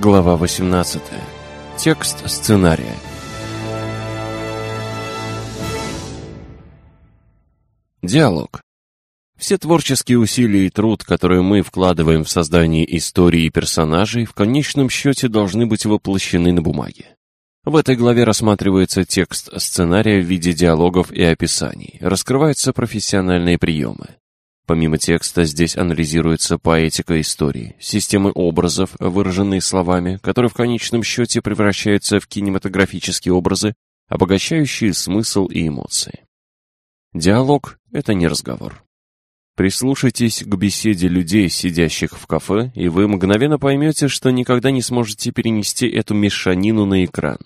Глава 18. Текст сценария. Диалог. Все творческие усилия и труд, которые мы вкладываем в создание истории и персонажей, в конечном счете должны быть воплощены на бумаге. В этой главе рассматривается текст сценария в виде диалогов и описаний, раскрываются профессиональные приемы. Помимо текста здесь анализируется поэтика истории, системы образов, выраженные словами, которые в конечном счете превращаются в кинематографические образы, обогащающие смысл и эмоции. Диалог — это не разговор. Прислушайтесь к беседе людей, сидящих в кафе, и вы мгновенно поймете, что никогда не сможете перенести эту мешанину на экран.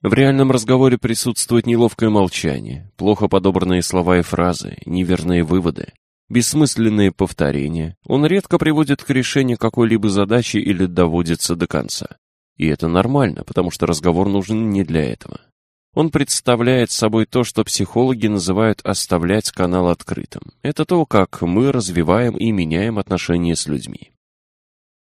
В реальном разговоре присутствует неловкое молчание, плохо подобранные слова и фразы, неверные выводы, бессмысленные повторения, он редко приводит к решению какой-либо задачи или доводится до конца. И это нормально, потому что разговор нужен не для этого. Он представляет собой то, что психологи называют «оставлять канал открытым». Это то, как мы развиваем и меняем отношения с людьми.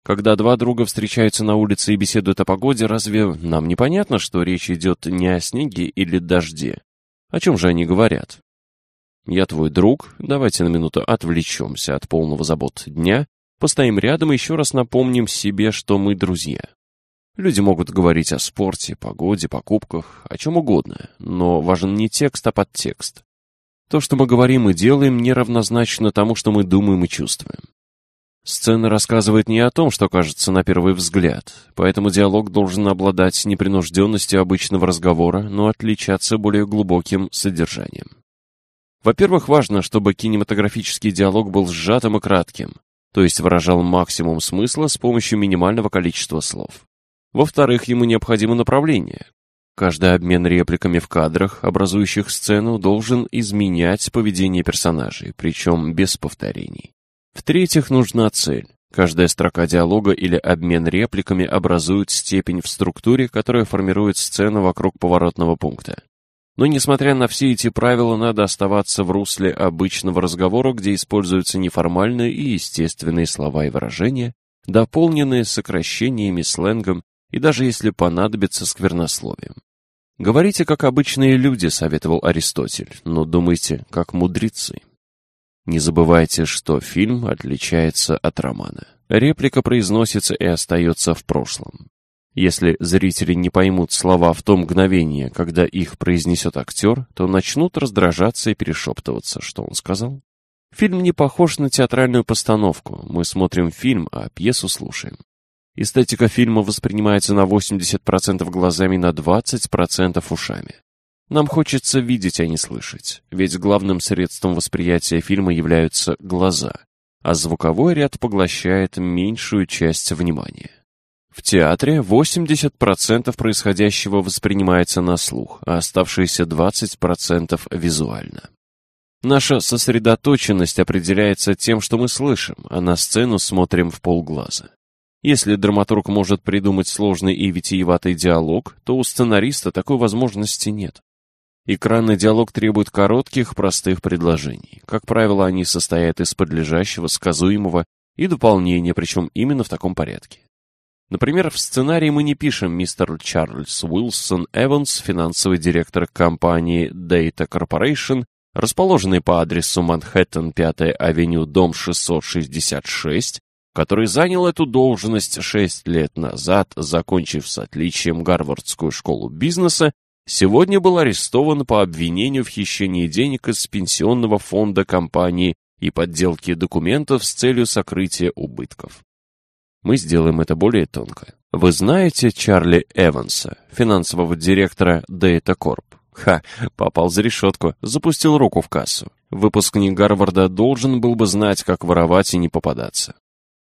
Когда два друга встречаются на улице и беседуют о погоде, разве нам непонятно, что речь идет не о снеге или дожде? О чем же они говорят? Я твой друг, давайте на минуту отвлечемся от полного забот дня, постоим рядом и еще раз напомним себе, что мы друзья. Люди могут говорить о спорте, погоде, покупках, о чем угодно, но важен не текст, а подтекст. То, что мы говорим и делаем, неравнозначно тому, что мы думаем и чувствуем. Сцена рассказывает не о том, что кажется на первый взгляд, поэтому диалог должен обладать непринужденностью обычного разговора, но отличаться более глубоким содержанием. Во-первых, важно, чтобы кинематографический диалог был сжатым и кратким, то есть выражал максимум смысла с помощью минимального количества слов. Во-вторых, ему необходимо направление. Каждый обмен репликами в кадрах, образующих сцену, должен изменять поведение персонажей, причем без повторений. В-третьих, нужна цель. Каждая строка диалога или обмен репликами образует степень в структуре, которая формирует сцену вокруг поворотного пункта. Но несмотря на все эти правила, надо оставаться в русле обычного разговора, где используются неформальные и естественные слова и выражения, дополненные сокращениями, сленгом и даже если понадобится сквернословием. Говорите, как обычные люди, советовал Аристотель, но думайте, как мудрецы. Не забывайте, что фильм отличается от романа. Реплика произносится и остается в прошлом. Если зрители не поймут слова в то мгновение, когда их произнесет актер, то начнут раздражаться и перешептываться, что он сказал. Фильм не похож на театральную постановку. Мы смотрим фильм, а пьесу слушаем. Эстетика фильма воспринимается на 80% глазами, на 20% ушами. Нам хочется видеть, а не слышать, ведь главным средством восприятия фильма являются глаза, а звуковой ряд поглощает меньшую часть внимания. В театре 80% происходящего воспринимается на слух, а оставшиеся 20% визуально. Наша сосредоточенность определяется тем, что мы слышим, а на сцену смотрим в полглаза. Если драматург может придумать сложный и витиеватый диалог, то у сценариста такой возможности нет. Экранный диалог требует коротких, простых предложений. Как правило, они состоят из подлежащего, сказуемого и дополнения, причем именно в таком порядке. Например, в сценарии мы не пишем мистер Чарльз Уилсон Эванс, финансовый директор компании Data Corporation, расположенный по адресу Манхэттен, 5 авеню, дом 666, который занял эту должность 6 лет назад, закончив с отличием Гарвардскую школу бизнеса, сегодня был арестован по обвинению в хищении денег из пенсионного фонда компании и подделке документов с целью сокрытия убытков. Мы сделаем это более тонко. Вы знаете Чарли Эванса, финансового директора Data Corp? Ха, попал за решетку, запустил руку в кассу. Выпускник Гарварда должен был бы знать, как воровать и не попадаться.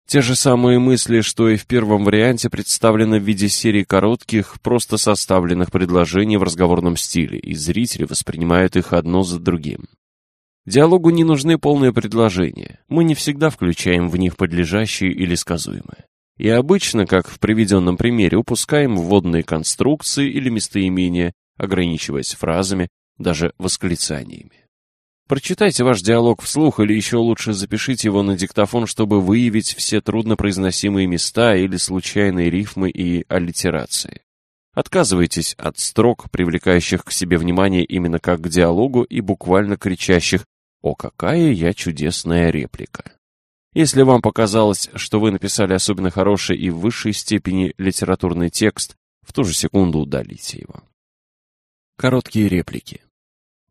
Те же самые мысли, что и в первом варианте, представлены в виде серии коротких, просто составленных предложений в разговорном стиле, и зрители воспринимают их одно за другим. Диалогу не нужны полные предложения. Мы не всегда включаем в них подлежащие или сказуемые. И обычно, как в приведенном примере, упускаем вводные конструкции или местоимения, ограничиваясь фразами, даже восклицаниями. Прочитайте ваш диалог вслух или еще лучше запишите его на диктофон, чтобы выявить все труднопроизносимые места или случайные рифмы и аллитерации. Отказывайтесь от строк, привлекающих к себе внимание именно как к диалогу и буквально кричащих «О, какая я чудесная реплика!». Если вам показалось, что вы написали особенно хороший и в высшей степени литературный текст, в ту же секунду удалите его. Короткие реплики.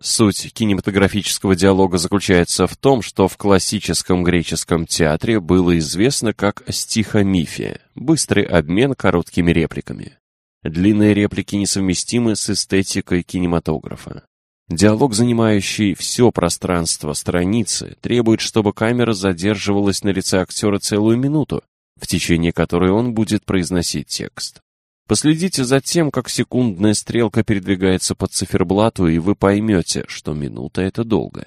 Суть кинематографического диалога заключается в том, что в классическом греческом театре было известно как стихомифия – быстрый обмен короткими репликами. Длинные реплики несовместимы с эстетикой кинематографа. Диалог, занимающий все пространство страницы, требует, чтобы камера задерживалась на лице актера целую минуту, в течение которой он будет произносить текст. Последите за тем, как секундная стрелка передвигается по циферблату, и вы поймете, что минута — это долго.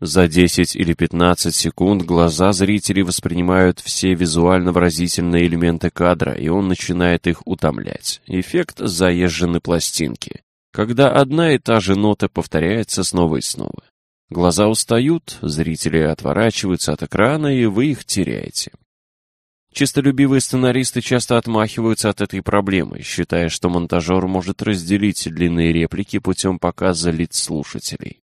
За 10 или 15 секунд глаза зрителей воспринимают все визуально-выразительные элементы кадра, и он начинает их утомлять. Эффект заезженной пластинки, когда одна и та же нота повторяется снова и снова. Глаза устают, зрители отворачиваются от экрана, и вы их теряете. Чистолюбивые сценаристы часто отмахиваются от этой проблемы, считая, что монтажер может разделить длинные реплики путем показа лиц слушателей.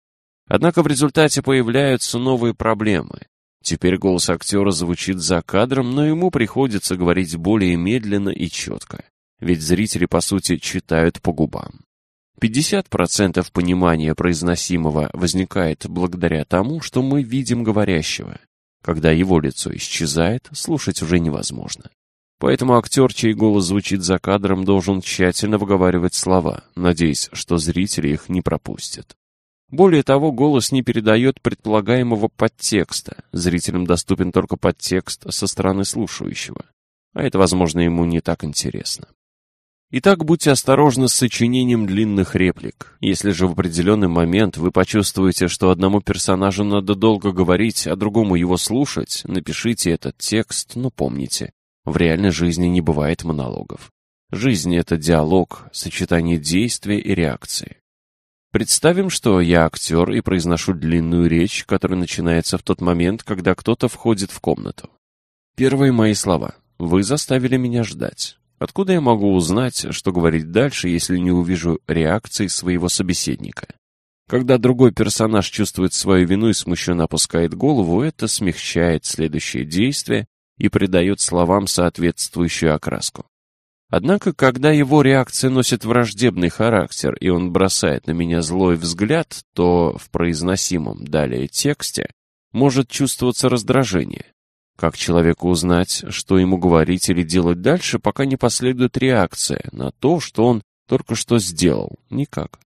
Однако в результате появляются новые проблемы. Теперь голос актера звучит за кадром, но ему приходится говорить более медленно и четко, ведь зрители, по сути, читают по губам. 50% понимания произносимого возникает благодаря тому, что мы видим говорящего, когда его лицо исчезает, слушать уже невозможно. Поэтому актер, чей голос звучит за кадром, должен тщательно выговаривать слова, надеясь, что зрители их не пропустят. Более того, голос не передает предполагаемого подтекста, зрителям доступен только подтекст со стороны слушающего, а это, возможно, ему не так интересно. Итак, будьте осторожны с сочинением длинных реплик. Если же в определенный момент вы почувствуете, что одному персонажу надо долго говорить, а другому его слушать, напишите этот текст, но помните, в реальной жизни не бывает монологов. Жизнь — это диалог, сочетание действия и реакции. Представим, что я актер и произношу длинную речь, которая начинается в тот момент, когда кто-то входит в комнату. Первые мои слова. Вы заставили меня ждать. Откуда я могу узнать, что говорить дальше, если не увижу реакции своего собеседника? Когда другой персонаж чувствует свою вину и смущенно опускает голову, это смягчает следующее действие и придает словам соответствующую окраску. Однако, когда его реакция носит враждебный характер, и он бросает на меня злой взгляд, то в произносимом далее тексте может чувствоваться раздражение. Как человеку узнать, что ему говорить или делать дальше, пока не последует реакция на то, что он только что сделал? Никак.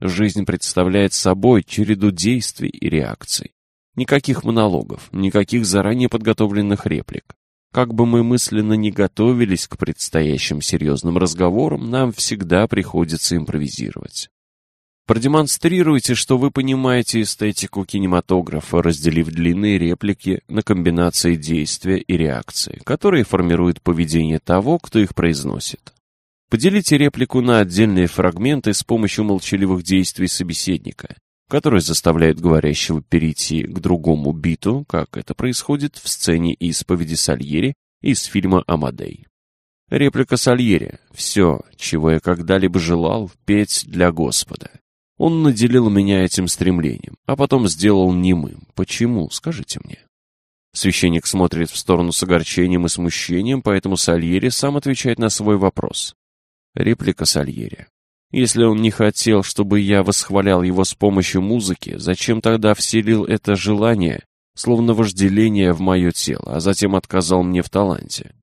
Жизнь представляет собой череду действий и реакций. Никаких монологов, никаких заранее подготовленных реплик. Как бы мы мысленно не готовились к предстоящим серьезным разговорам, нам всегда приходится импровизировать. Продемонстрируйте, что вы понимаете эстетику кинематографа, разделив длинные реплики на комбинации действия и реакции, которые формируют поведение того, кто их произносит. Поделите реплику на отдельные фрагменты с помощью молчаливых действий собеседника, которые заставляют говорящего перейти к другому биту, как это происходит в сцене исповеди Сальери из фильма «Амадей». Реплика Сальери «Все, чего я когда-либо желал, петь для Господа». Он наделил меня этим стремлением, а потом сделал немым. Почему, скажите мне? Священник смотрит в сторону с огорчением и смущением, поэтому Сальери сам отвечает на свой вопрос. Реплика Сальери. Если он не хотел, чтобы я восхвалял его с помощью музыки, зачем тогда вселил это желание, словно вожделение в мое тело, а затем отказал мне в таланте?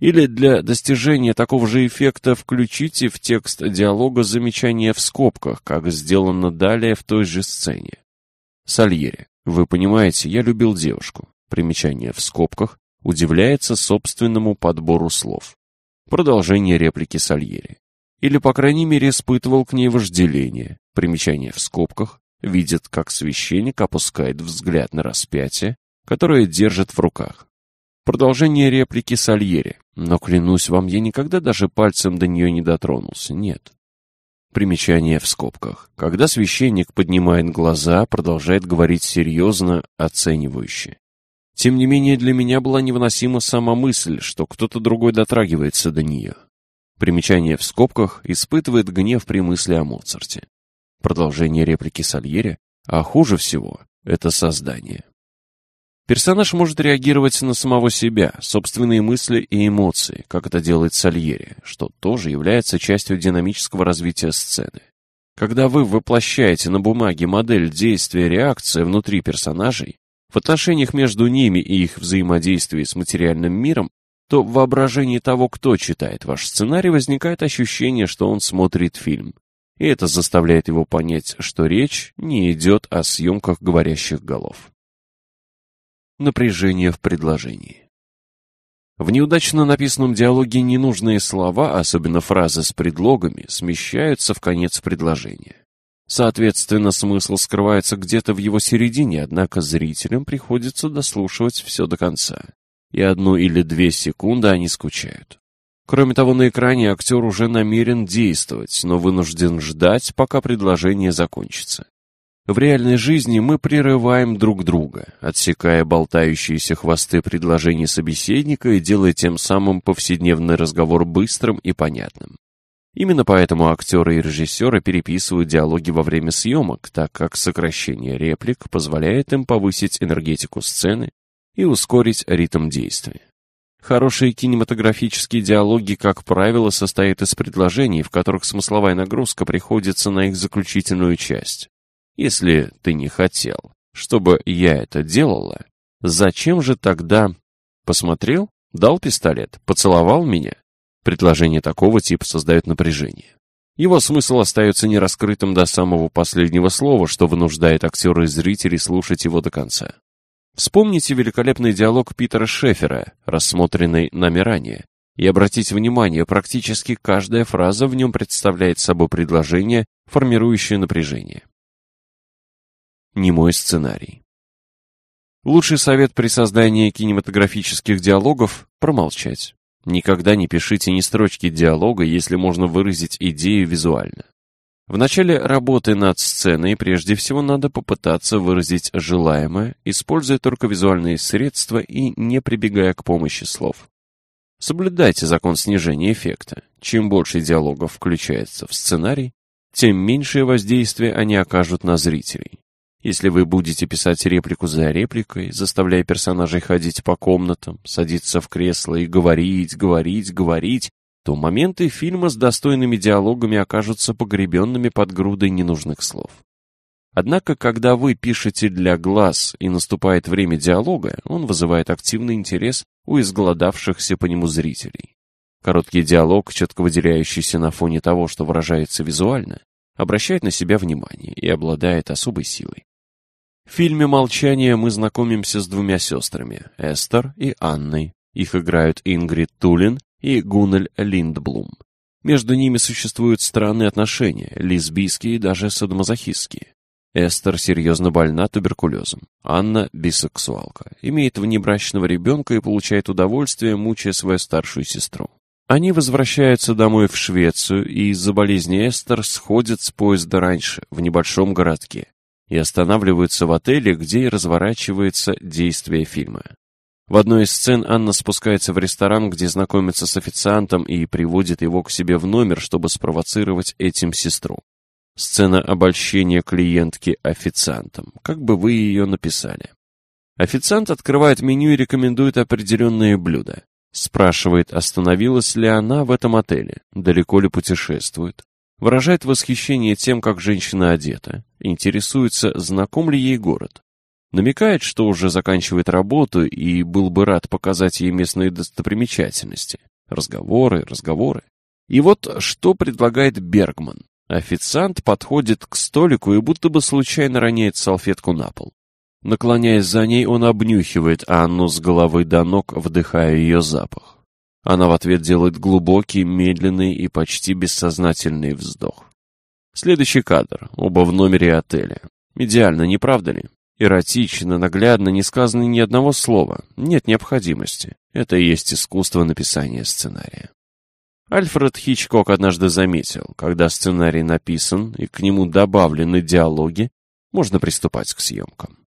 Или для достижения такого же эффекта включите в текст диалога замечание в скобках, как сделано далее в той же сцене. Сальери. Вы понимаете, я любил девушку. Примечание в скобках удивляется собственному подбору слов. Продолжение реплики Сальери. Или, по крайней мере, испытывал к ней вожделение. Примечание в скобках видит, как священник опускает взгляд на распятие, которое держит в руках. Продолжение реплики Сальери. Но, клянусь вам, я никогда даже пальцем до нее не дотронулся. Нет. Примечание в скобках. Когда священник поднимает глаза, продолжает говорить серьезно, оценивающе. Тем не менее, для меня была невыносима сама мысль, что кто-то другой дотрагивается до нее. Примечание в скобках испытывает гнев при мысли о Моцарте. Продолжение реплики Сальери, а хуже всего — это создание. Персонаж может реагировать на самого себя, собственные мысли и эмоции, как это делает Сальери, что тоже является частью динамического развития сцены. Когда вы воплощаете на бумаге модель действия реакции внутри персонажей, в отношениях между ними и их взаимодействии с материальным миром, то в воображении того, кто читает ваш сценарий, возникает ощущение, что он смотрит фильм. И это заставляет его понять, что речь не идет о съемках говорящих голов. Напряжение в предложении. В неудачно написанном диалоге ненужные слова, особенно фразы с предлогами, смещаются в конец предложения. Соответственно, смысл скрывается где-то в его середине, однако зрителям приходится дослушивать все до конца. И одну или две секунды они скучают. Кроме того, на экране актер уже намерен действовать, но вынужден ждать, пока предложение закончится. В реальной жизни мы прерываем друг друга, отсекая болтающиеся хвосты предложений собеседника и делая тем самым повседневный разговор быстрым и понятным. Именно поэтому актеры и режиссеры переписывают диалоги во время съемок, так как сокращение реплик позволяет им повысить энергетику сцены и ускорить ритм действия. Хорошие кинематографические диалоги, как правило, состоят из предложений, в которых смысловая нагрузка приходится на их заключительную часть. Если ты не хотел, чтобы я это делала, зачем же тогда... Посмотрел? Дал пистолет? Поцеловал меня? Предложение такого типа создает напряжение. Его смысл остается нераскрытым до самого последнего слова, что вынуждает актера и зрителей слушать его до конца. Вспомните великолепный диалог Питера Шефера, рассмотренный нами ранее, и обратите внимание, практически каждая фраза в нем представляет собой предложение, формирующее напряжение. Не мой сценарий. Лучший совет при создании кинематографических диалогов – промолчать. Никогда не пишите ни строчки диалога, если можно выразить идею визуально. В начале работы над сценой прежде всего надо попытаться выразить желаемое, используя только визуальные средства и не прибегая к помощи слов. Соблюдайте закон снижения эффекта. Чем больше диалогов включается в сценарий, тем меньшее воздействие они окажут на зрителей. Если вы будете писать реплику за репликой, заставляя персонажей ходить по комнатам, садиться в кресло и говорить, говорить, говорить, то моменты фильма с достойными диалогами окажутся погребенными под грудой ненужных слов. Однако, когда вы пишете для глаз и наступает время диалога, он вызывает активный интерес у изголодавшихся по нему зрителей. Короткий диалог, четко выделяющийся на фоне того, что выражается визуально, обращает на себя внимание и обладает особой силой. В фильме «Молчание» мы знакомимся с двумя сестрами, Эстер и Анной. Их играют Ингрид Тулин и Гуннель Линдблум. Между ними существуют странные отношения, лесбийские и даже садомазохистские. Эстер серьезно больна туберкулезом. Анна – бисексуалка, имеет внебрачного ребенка и получает удовольствие, мучая свою старшую сестру. Они возвращаются домой в Швецию и из-за болезни Эстер сходят с поезда раньше, в небольшом городке и останавливаются в отеле, где и разворачивается действие фильма. В одной из сцен Анна спускается в ресторан, где знакомится с официантом и приводит его к себе в номер, чтобы спровоцировать этим сестру. Сцена обольщения клиентки официантом. Как бы вы ее написали? Официант открывает меню и рекомендует определенные блюда. Спрашивает, остановилась ли она в этом отеле, далеко ли путешествует, выражает восхищение тем, как женщина одета, интересуется, знаком ли ей город. Намекает, что уже заканчивает работу и был бы рад показать ей местные достопримечательности. Разговоры, разговоры. И вот что предлагает Бергман. Официант подходит к столику и будто бы случайно роняет салфетку на пол. Наклоняясь за ней, он обнюхивает Анну с головы до ног, вдыхая ее запах. Она в ответ делает глубокий, медленный и почти бессознательный вздох. Следующий кадр. Оба в номере отеля. Идеально, не правда ли? Эротично, наглядно, не сказано ни одного слова. Нет необходимости. Это и есть искусство написания сценария. Альфред Хичкок однажды заметил, когда сценарий написан и к нему добавлены диалоги, можно приступать к съемкам.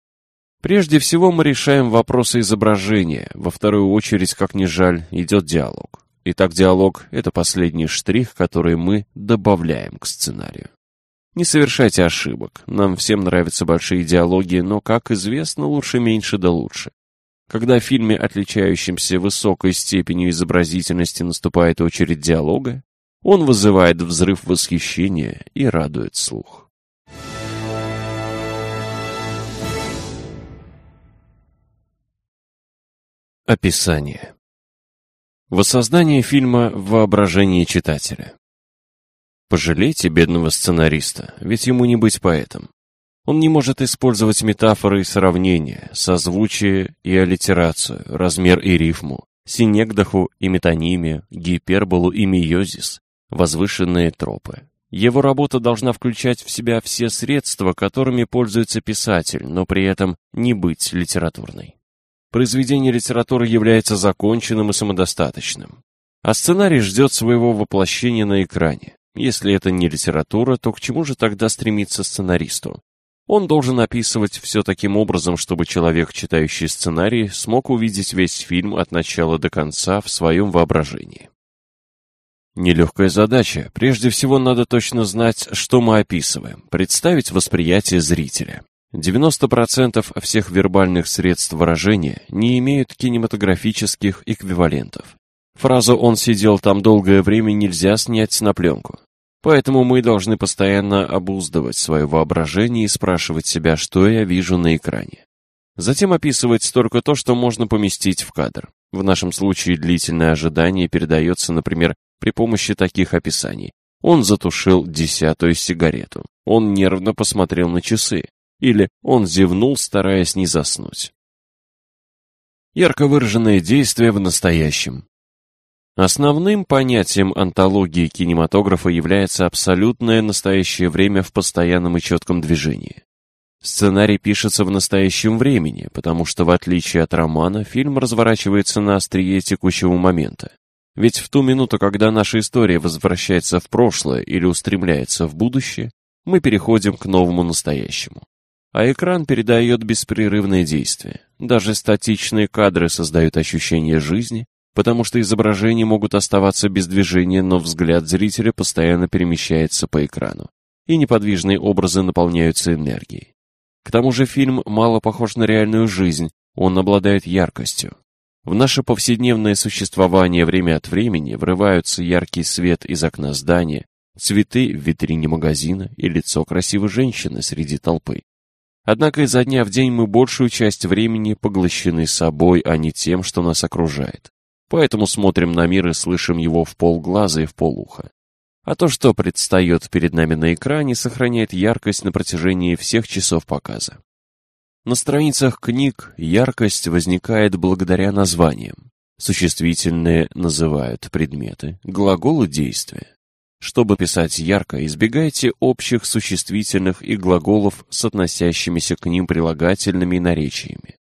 Прежде всего мы решаем вопросы изображения, во вторую очередь, как ни жаль, идет диалог. Итак, диалог — это последний штрих, который мы добавляем к сценарию. Не совершайте ошибок. Нам всем нравятся большие диалоги, но, как известно, лучше меньше да лучше. Когда в фильме, отличающемся высокой степенью изобразительности, наступает очередь диалога, он вызывает взрыв восхищения и радует слух. Описание Воссоздание фильма в воображении читателя Пожалейте бедного сценариста, ведь ему не быть поэтом. Он не может использовать метафоры и сравнения, созвучие и аллитерацию, размер и рифму, синегдаху и метонимию, гиперболу и миозис, возвышенные тропы. Его работа должна включать в себя все средства, которыми пользуется писатель, но при этом не быть литературной. Произведение литературы является законченным и самодостаточным, а сценарий ждет своего воплощения на экране. Если это не литература, то к чему же тогда стремиться сценаристу? Он должен описывать все таким образом, чтобы человек, читающий сценарий, смог увидеть весь фильм от начала до конца в своем воображении. Нелегкая задача. Прежде всего надо точно знать, что мы описываем, представить восприятие зрителя. 90% всех вербальных средств выражения не имеют кинематографических эквивалентов. Фразу «он сидел там долгое время» нельзя снять на пленку. Поэтому мы должны постоянно обуздывать свое воображение и спрашивать себя, что я вижу на экране. Затем описывать только то, что можно поместить в кадр. В нашем случае длительное ожидание передается, например, при помощи таких описаний. Он затушил десятую сигарету. Он нервно посмотрел на часы. Или он зевнул, стараясь не заснуть. Ярко выраженное действие в настоящем. Основным понятием антологии кинематографа является абсолютное настоящее время в постоянном и четком движении. Сценарий пишется в настоящем времени, потому что, в отличие от романа, фильм разворачивается на острие текущего момента. Ведь в ту минуту, когда наша история возвращается в прошлое или устремляется в будущее, мы переходим к новому настоящему. А экран передает беспрерывное действие. Даже статичные кадры создают ощущение жизни, потому что изображения могут оставаться без движения, но взгляд зрителя постоянно перемещается по экрану, и неподвижные образы наполняются энергией. К тому же фильм мало похож на реальную жизнь, он обладает яркостью. В наше повседневное существование время от времени врываются яркий свет из окна здания, цветы в витрине магазина и лицо красивой женщины среди толпы. Однако изо дня в день мы большую часть времени поглощены собой, а не тем, что нас окружает поэтому смотрим на мир и слышим его в полглаза и в полуха. А то, что предстает перед нами на экране, сохраняет яркость на протяжении всех часов показа. На страницах книг яркость возникает благодаря названиям. Существительные называют предметы, глаголы – действия. Чтобы писать ярко, избегайте общих существительных и глаголов с относящимися к ним прилагательными и наречиями.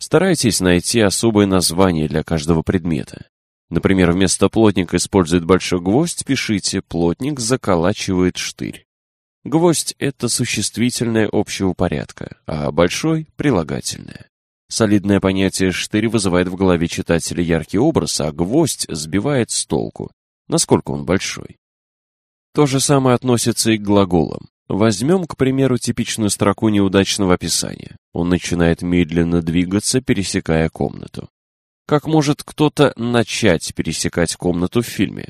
Старайтесь найти особое название для каждого предмета. Например, вместо плотник использует большой гвоздь, пишите «плотник заколачивает штырь». Гвоздь – это существительное общего порядка, а большой – прилагательное. Солидное понятие «штырь» вызывает в голове читателя яркий образ, а гвоздь сбивает с толку, насколько он большой. То же самое относится и к глаголам. Возьмем, к примеру, типичную строку неудачного описания. Он начинает медленно двигаться, пересекая комнату. Как может кто-то начать пересекать комнату в фильме?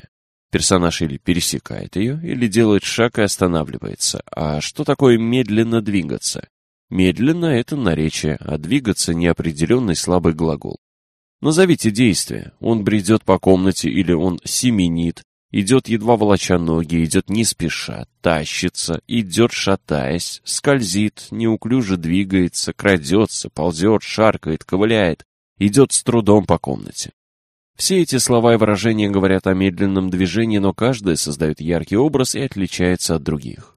Персонаж или пересекает ее, или делает шаг и останавливается. А что такое медленно двигаться? Медленно — это наречие, а двигаться — неопределенный слабый глагол. Назовите действие. Он бредет по комнате или он семенит, Идет едва волоча ноги, идет не спеша, тащится, идет шатаясь, скользит, неуклюже двигается, крадется, ползет, шаркает, ковыляет, идет с трудом по комнате. Все эти слова и выражения говорят о медленном движении, но каждое создает яркий образ и отличается от других.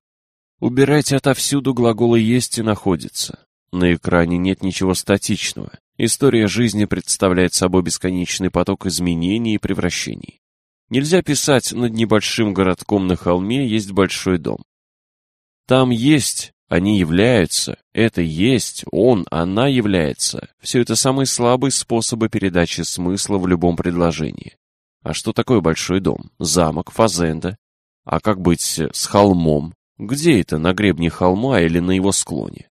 Убирайте отовсюду глаголы «есть» и «находится». На экране нет ничего статичного. История жизни представляет собой бесконечный поток изменений и превращений. Нельзя писать над небольшим городком на холме есть большой дом. Там есть, они являются, это есть, он, она является. Все это самые слабые способы передачи смысла в любом предложении. А что такое большой дом? Замок, фазенда? А как быть с холмом? Где это, на гребне холма или на его склоне?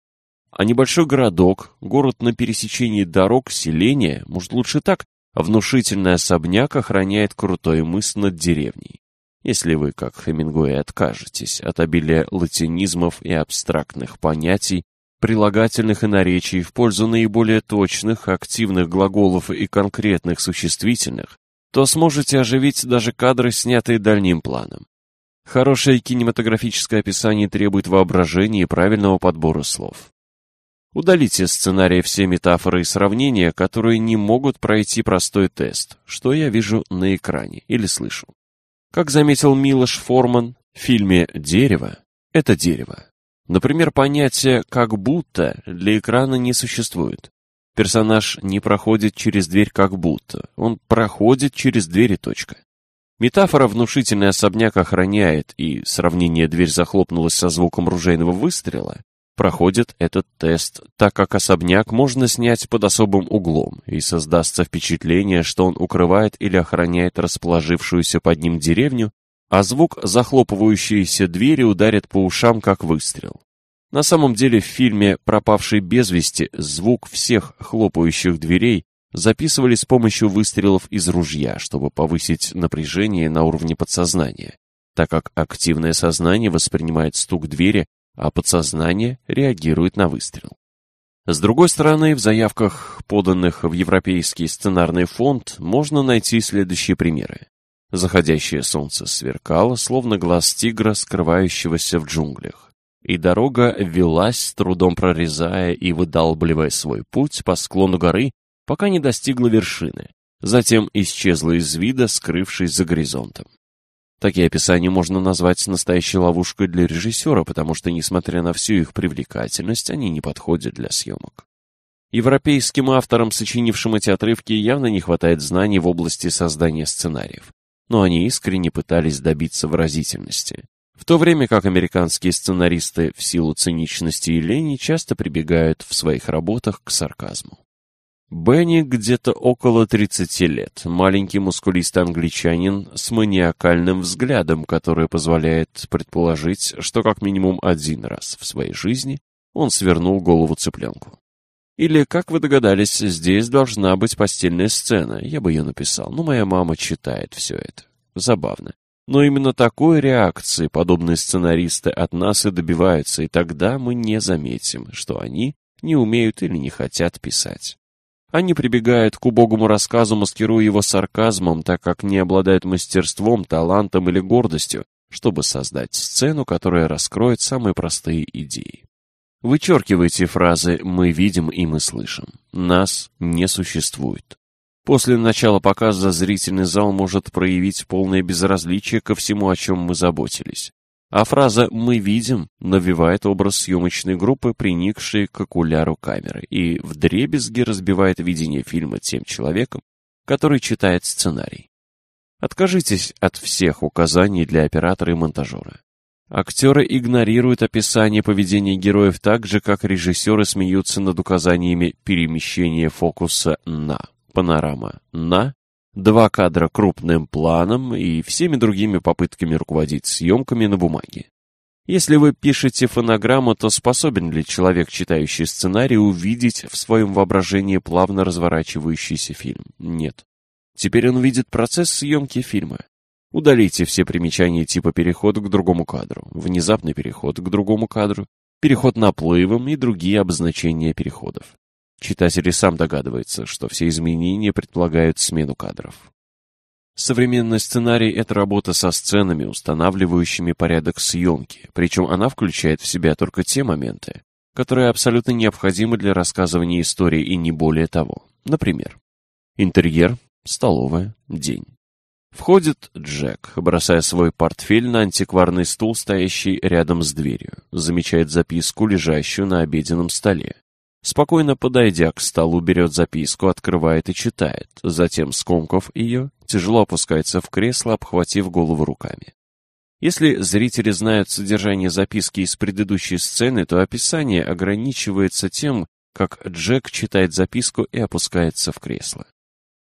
А небольшой городок, город на пересечении дорог, селение, может лучше так, внушительный особняк охраняет крутой мыс над деревней. Если вы, как Хемингуэй, откажетесь от обилия латинизмов и абстрактных понятий, прилагательных и наречий в пользу наиболее точных, активных глаголов и конкретных существительных, то сможете оживить даже кадры, снятые дальним планом. Хорошее кинематографическое описание требует воображения и правильного подбора слов. Удалите сценарии все метафоры и сравнения, которые не могут пройти простой тест, что я вижу на экране или слышу. Как заметил Милош Форман, в фильме «Дерево» — это дерево. Например, понятие «как будто» для экрана не существует. Персонаж не проходит через дверь как будто, он проходит через дверь и точка. Метафора «внушительный особняк охраняет» и сравнение «дверь захлопнулась со звуком ружейного выстрела» проходит этот тест, так как особняк можно снять под особым углом, и создастся впечатление, что он укрывает или охраняет расположившуюся под ним деревню, а звук захлопывающейся двери ударит по ушам, как выстрел. На самом деле в фильме «Пропавший без вести» звук всех хлопающих дверей записывали с помощью выстрелов из ружья, чтобы повысить напряжение на уровне подсознания, так как активное сознание воспринимает стук двери а подсознание реагирует на выстрел. С другой стороны, в заявках, поданных в Европейский сценарный фонд, можно найти следующие примеры. Заходящее солнце сверкало, словно глаз тигра, скрывающегося в джунглях. И дорога велась, трудом прорезая и выдалбливая свой путь по склону горы, пока не достигла вершины. Затем исчезла из вида, скрывшись за горизонтом. Такие описания можно назвать настоящей ловушкой для режиссера, потому что, несмотря на всю их привлекательность, они не подходят для съемок. Европейским авторам, сочинившим эти отрывки, явно не хватает знаний в области создания сценариев, но они искренне пытались добиться выразительности. В то время как американские сценаристы в силу циничности и лени часто прибегают в своих работах к сарказму. Бенни где-то около 30 лет, маленький мускулистый англичанин с маниакальным взглядом, который позволяет предположить, что как минимум один раз в своей жизни он свернул голову цыпленку. Или, как вы догадались, здесь должна быть постельная сцена, я бы ее написал, но моя мама читает все это. Забавно. Но именно такой реакции подобные сценаристы от нас и добиваются, и тогда мы не заметим, что они не умеют или не хотят писать. Они прибегают к убогому рассказу, маскируя его сарказмом, так как не обладают мастерством, талантом или гордостью, чтобы создать сцену, которая раскроет самые простые идеи. Вычеркивайте фразы «мы видим» и «мы слышим». Нас не существует. После начала показа зрительный зал может проявить полное безразличие ко всему, о чем мы заботились. А фраза «мы видим» навевает образ съемочной группы, приникшей к окуляру камеры, и вдребезги разбивает видение фильма тем человеком, который читает сценарий. Откажитесь от всех указаний для оператора и монтажера. Актеры игнорируют описание поведения героев так же, как режиссеры смеются над указаниями перемещения фокуса на, панорама на два кадра крупным планом и всеми другими попытками руководить съемками на бумаге. Если вы пишете фонограмму, то способен ли человек, читающий сценарий, увидеть в своем воображении плавно разворачивающийся фильм? Нет. Теперь он видит процесс съемки фильма. Удалите все примечания типа переход к другому кадру, внезапный переход к другому кадру, переход наплывом и другие обозначения переходов. Читатель и сам догадывается, что все изменения предполагают смену кадров. Современный сценарий — это работа со сценами, устанавливающими порядок съемки, причем она включает в себя только те моменты, которые абсолютно необходимы для рассказывания истории и не более того. Например, интерьер, столовая, день. Входит Джек, бросая свой портфель на антикварный стул, стоящий рядом с дверью, замечает записку, лежащую на обеденном столе. Спокойно подойдя к столу, берет записку, открывает и читает, затем, скомкав ее, тяжело опускается в кресло, обхватив голову руками. Если зрители знают содержание записки из предыдущей сцены, то описание ограничивается тем, как Джек читает записку и опускается в кресло.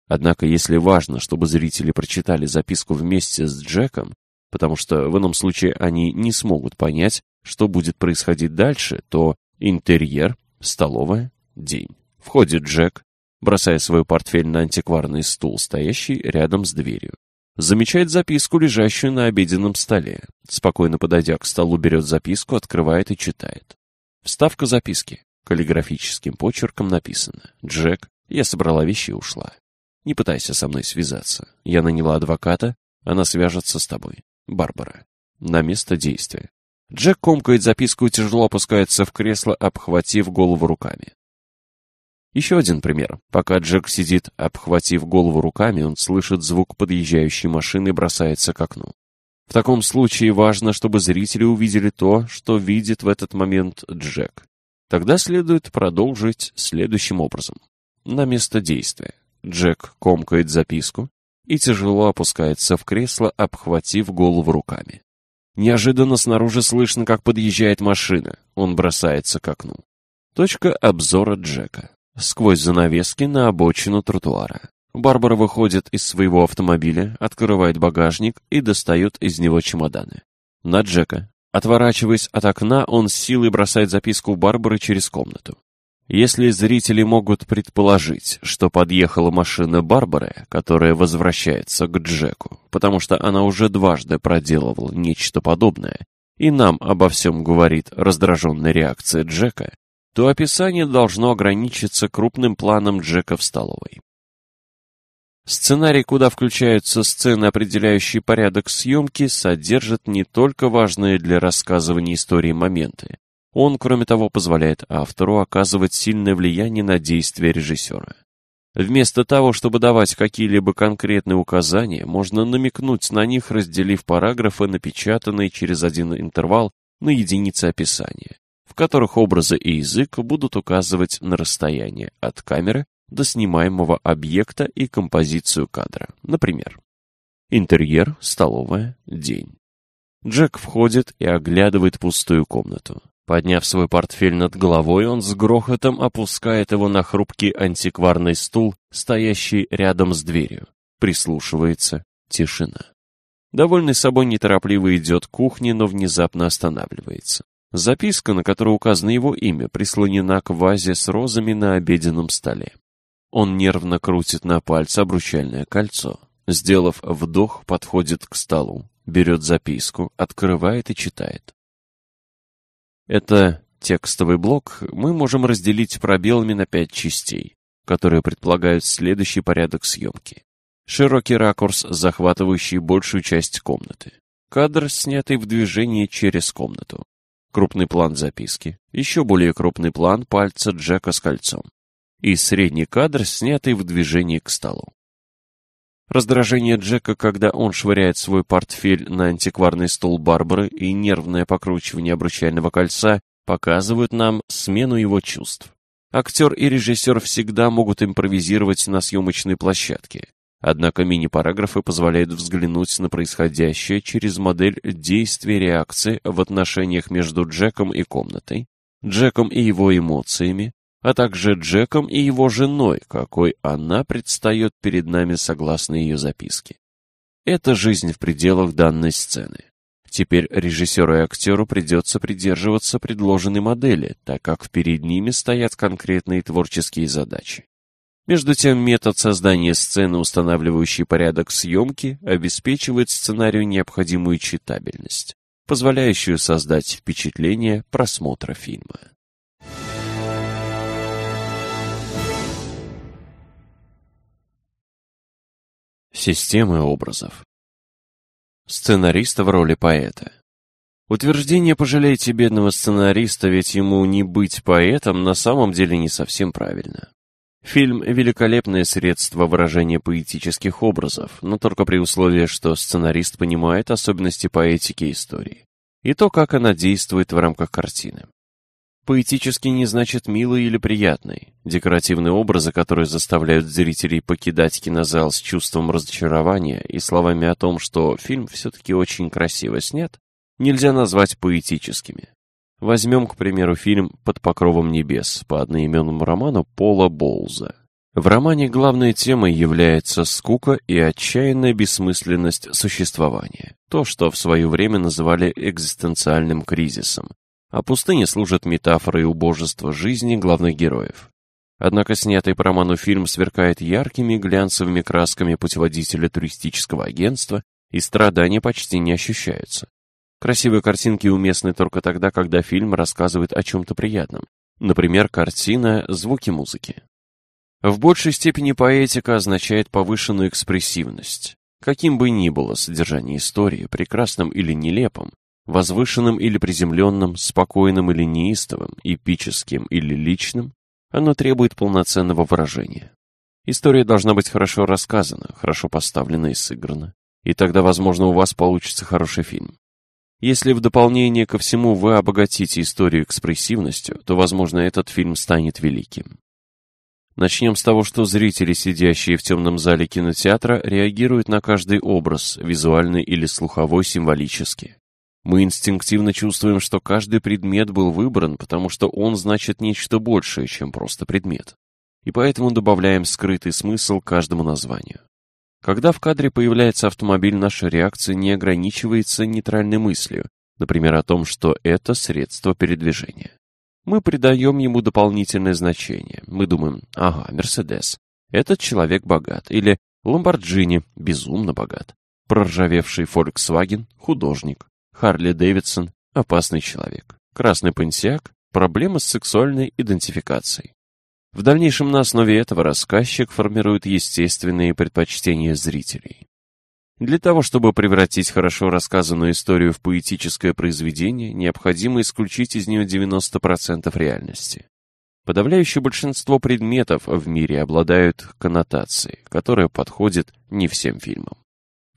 Однако, если важно, чтобы зрители прочитали записку вместе с Джеком, потому что в ином случае они не смогут понять, что будет происходить дальше, то интерьер, столовая, день. Входит Джек, бросая свой портфель на антикварный стул, стоящий рядом с дверью. Замечает записку, лежащую на обеденном столе. Спокойно подойдя к столу, берет записку, открывает и читает. Вставка записки. Каллиграфическим почерком написано «Джек, я собрала вещи и ушла. Не пытайся со мной связаться. Я наняла адвоката, она свяжется с тобой. Барбара. На место действия. Джек комкает записку и тяжело опускается в кресло, обхватив голову руками. Еще один пример. Пока Джек сидит, обхватив голову руками, он слышит звук подъезжающей машины и бросается к окну. В таком случае важно, чтобы зрители увидели то, что видит в этот момент Джек. Тогда следует продолжить следующим образом. На место действия. Джек комкает записку и тяжело опускается в кресло, обхватив голову руками. Неожиданно снаружи слышно, как подъезжает машина. Он бросается к окну. Точка обзора Джека. Сквозь занавески на обочину тротуара. Барбара выходит из своего автомобиля, открывает багажник и достает из него чемоданы. На Джека. Отворачиваясь от окна, он силой бросает записку Барбары через комнату. Если зрители могут предположить, что подъехала машина Барбары, которая возвращается к Джеку, потому что она уже дважды проделывала нечто подобное, и нам обо всем говорит раздраженная реакция Джека, то описание должно ограничиться крупным планом Джека в столовой. Сценарий, куда включаются сцены, определяющие порядок съемки, содержит не только важные для рассказывания истории моменты, он, кроме того, позволяет автору оказывать сильное влияние на действия режиссера. Вместо того, чтобы давать какие-либо конкретные указания, можно намекнуть на них, разделив параграфы, напечатанные через один интервал на единицы описания, в которых образы и язык будут указывать на расстояние от камеры до снимаемого объекта и композицию кадра. Например, интерьер, столовая, день. Джек входит и оглядывает пустую комнату. Подняв свой портфель над головой, он с грохотом опускает его на хрупкий антикварный стул, стоящий рядом с дверью. Прислушивается. Тишина. Довольный собой неторопливо идет к кухне, но внезапно останавливается. Записка, на которой указано его имя, прислонена к вазе с розами на обеденном столе. Он нервно крутит на пальце обручальное кольцо. Сделав вдох, подходит к столу, берет записку, открывает и читает. Это текстовый блок мы можем разделить пробелами на пять частей, которые предполагают следующий порядок съемки. Широкий ракурс, захватывающий большую часть комнаты. Кадр, снятый в движении через комнату. Крупный план записки. Еще более крупный план пальца Джека с кольцом. И средний кадр, снятый в движении к столу. Раздражение Джека, когда он швыряет свой портфель на антикварный стол Барбары и нервное покручивание обручального кольца показывают нам смену его чувств. Актер и режиссер всегда могут импровизировать на съемочной площадке. Однако мини-параграфы позволяют взглянуть на происходящее через модель действия-реакции в отношениях между Джеком и комнатой, Джеком и его эмоциями, а также Джеком и его женой, какой она предстает перед нами согласно ее записке. Это жизнь в пределах данной сцены. Теперь режиссеру и актеру придется придерживаться предложенной модели, так как перед ними стоят конкретные творческие задачи. Между тем, метод создания сцены, устанавливающий порядок съемки, обеспечивает сценарию необходимую читабельность, позволяющую создать впечатление просмотра фильма. Системы образов. Сценариста в роли поэта. Утверждение «пожалейте бедного сценариста, ведь ему не быть поэтом» на самом деле не совсем правильно. Фильм – великолепное средство выражения поэтических образов, но только при условии, что сценарист понимает особенности поэтики истории и то, как она действует в рамках картины. Поэтический не значит милый или приятный. Декоративные образы, которые заставляют зрителей покидать кинозал с чувством разочарования и словами о том, что фильм все-таки очень красиво снят, нельзя назвать поэтическими. Возьмем, к примеру, фильм «Под покровом небес» по одноименному роману Пола Боулза. В романе главной темой является скука и отчаянная бессмысленность существования, то, что в свое время называли экзистенциальным кризисом, а пустыня служит метафорой убожества жизни главных героев. Однако снятый по роману фильм сверкает яркими глянцевыми красками путеводителя туристического агентства, и страдания почти не ощущаются. Красивые картинки уместны только тогда, когда фильм рассказывает о чем-то приятном. Например, картина «Звуки музыки». В большей степени поэтика означает повышенную экспрессивность. Каким бы ни было содержание истории, прекрасным или нелепым, возвышенным или приземленным, спокойным или неистовым, эпическим или личным, оно требует полноценного выражения. История должна быть хорошо рассказана, хорошо поставлена и сыграна, и тогда, возможно, у вас получится хороший фильм. Если в дополнение ко всему вы обогатите историю экспрессивностью, то, возможно, этот фильм станет великим. Начнем с того, что зрители, сидящие в темном зале кинотеатра, реагируют на каждый образ, визуальный или слуховой, символически. Мы инстинктивно чувствуем, что каждый предмет был выбран, потому что он значит нечто большее, чем просто предмет. И поэтому добавляем скрытый смысл каждому названию. Когда в кадре появляется автомобиль, наша реакция не ограничивается нейтральной мыслью, например, о том, что это средство передвижения. Мы придаем ему дополнительное значение. Мы думаем, ага, Мерседес, этот человек богат, или Ламборджини, безумно богат, проржавевший Volkswagen, художник, Харли Дэвидсон – опасный человек. Красный пансиак – проблема с сексуальной идентификацией. В дальнейшем на основе этого рассказчик формирует естественные предпочтения зрителей. Для того, чтобы превратить хорошо рассказанную историю в поэтическое произведение, необходимо исключить из нее 90% реальности. Подавляющее большинство предметов в мире обладают коннотацией, которая подходит не всем фильмам.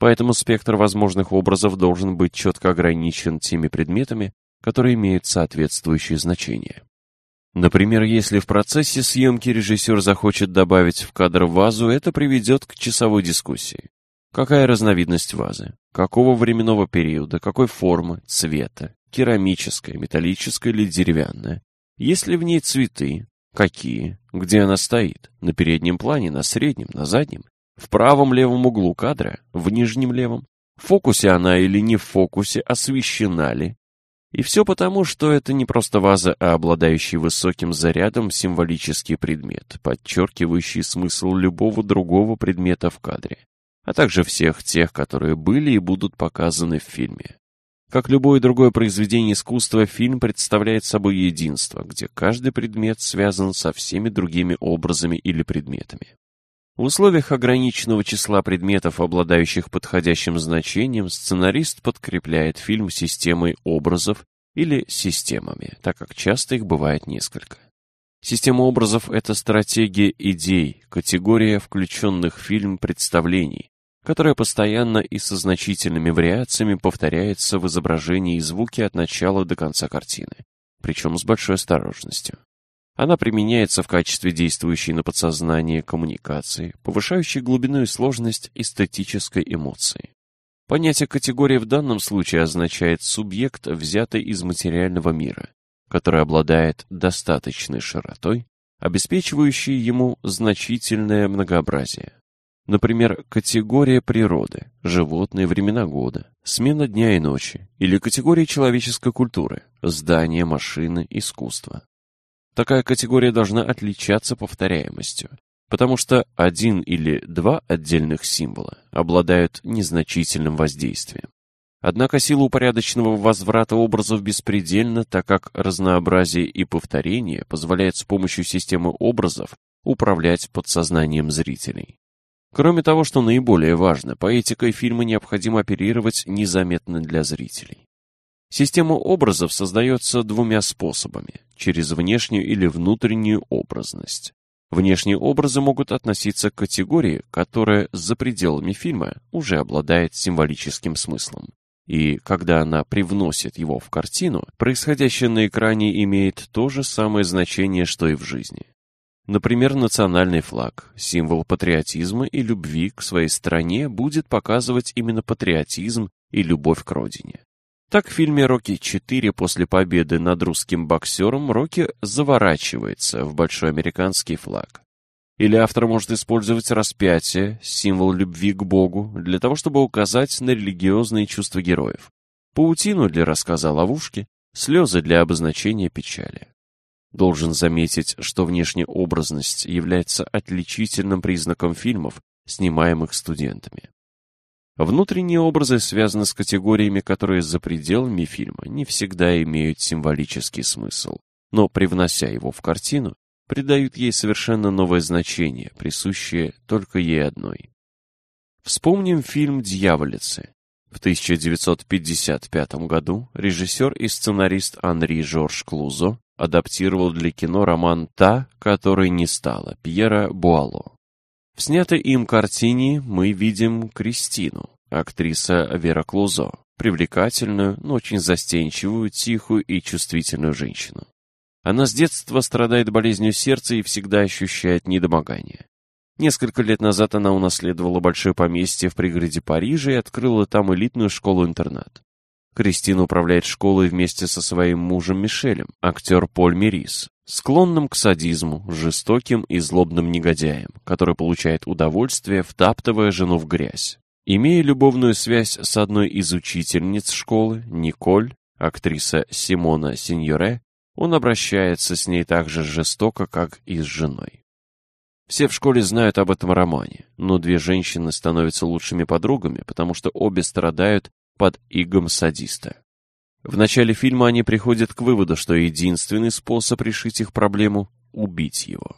Поэтому спектр возможных образов должен быть четко ограничен теми предметами, которые имеют соответствующее значение. Например, если в процессе съемки режиссер захочет добавить в кадр вазу, это приведет к часовой дискуссии. Какая разновидность вазы? Какого временного периода? Какой формы? Цвета? Керамическая, металлическая или деревянная? Есть ли в ней цветы? Какие? Где она стоит? На переднем плане, на среднем, на заднем? В правом левом углу кадра, в нижнем левом. В фокусе она или не в фокусе, освещена ли. И все потому, что это не просто ваза, а обладающий высоким зарядом символический предмет, подчеркивающий смысл любого другого предмета в кадре, а также всех тех, которые были и будут показаны в фильме. Как любое другое произведение искусства, фильм представляет собой единство, где каждый предмет связан со всеми другими образами или предметами. В условиях ограниченного числа предметов, обладающих подходящим значением, сценарист подкрепляет фильм системой образов или системами, так как часто их бывает несколько. Система образов – это стратегия идей, категория включенных в фильм представлений, которая постоянно и со значительными вариациями повторяется в изображении и звуке от начала до конца картины, причем с большой осторожностью. Она применяется в качестве действующей на подсознание коммуникации, повышающей глубину и сложность эстетической эмоции. Понятие категории в данном случае означает субъект, взятый из материального мира, который обладает достаточной широтой, обеспечивающей ему значительное многообразие. Например, категория природы, животные, времена года, смена дня и ночи, или категория человеческой культуры, здания, машины, искусство. Такая категория должна отличаться повторяемостью, потому что один или два отдельных символа обладают незначительным воздействием. Однако сила упорядоченного возврата образов беспредельна, так как разнообразие и повторение позволяет с помощью системы образов управлять подсознанием зрителей. Кроме того, что наиболее важно, поэтикой фильма необходимо оперировать незаметно для зрителей. Система образов создается двумя способами – через внешнюю или внутреннюю образность. Внешние образы могут относиться к категории, которая за пределами фильма уже обладает символическим смыслом. И когда она привносит его в картину, происходящее на экране имеет то же самое значение, что и в жизни. Например, национальный флаг, символ патриотизма и любви к своей стране, будет показывать именно патриотизм и любовь к родине. Так в фильме «Рокки 4» после победы над русским боксером Рокки заворачивается в большой американский флаг. Или автор может использовать распятие, символ любви к Богу, для того, чтобы указать на религиозные чувства героев. Паутину для рассказа о ловушке, слезы для обозначения печали. Должен заметить, что внешняя образность является отличительным признаком фильмов, снимаемых студентами. Внутренние образы связаны с категориями, которые за пределами фильма не всегда имеют символический смысл, но, привнося его в картину, придают ей совершенно новое значение, присущее только ей одной. Вспомним фильм «Дьяволицы». В 1955 году режиссер и сценарист Анри Жорж Клузо адаптировал для кино роман «Та, которой не стало» Пьера Буало. В снятой им картине мы видим Кристину, актриса Вера Клузо, привлекательную, но очень застенчивую, тихую и чувствительную женщину. Она с детства страдает болезнью сердца и всегда ощущает недомогание. Несколько лет назад она унаследовала большое поместье в пригороде Парижа и открыла там элитную школу-интернат. Кристина управляет школой вместе со своим мужем Мишелем, актер Поль Мерис, склонным к садизму, жестоким и злобным негодяем, который получает удовольствие, втаптывая жену в грязь. Имея любовную связь с одной из учительниц школы, Николь, актриса Симона Синьоре, он обращается с ней так же жестоко, как и с женой. Все в школе знают об этом романе, но две женщины становятся лучшими подругами, потому что обе страдают под игом садиста. В начале фильма они приходят к выводу, что единственный способ решить их проблему – убить его.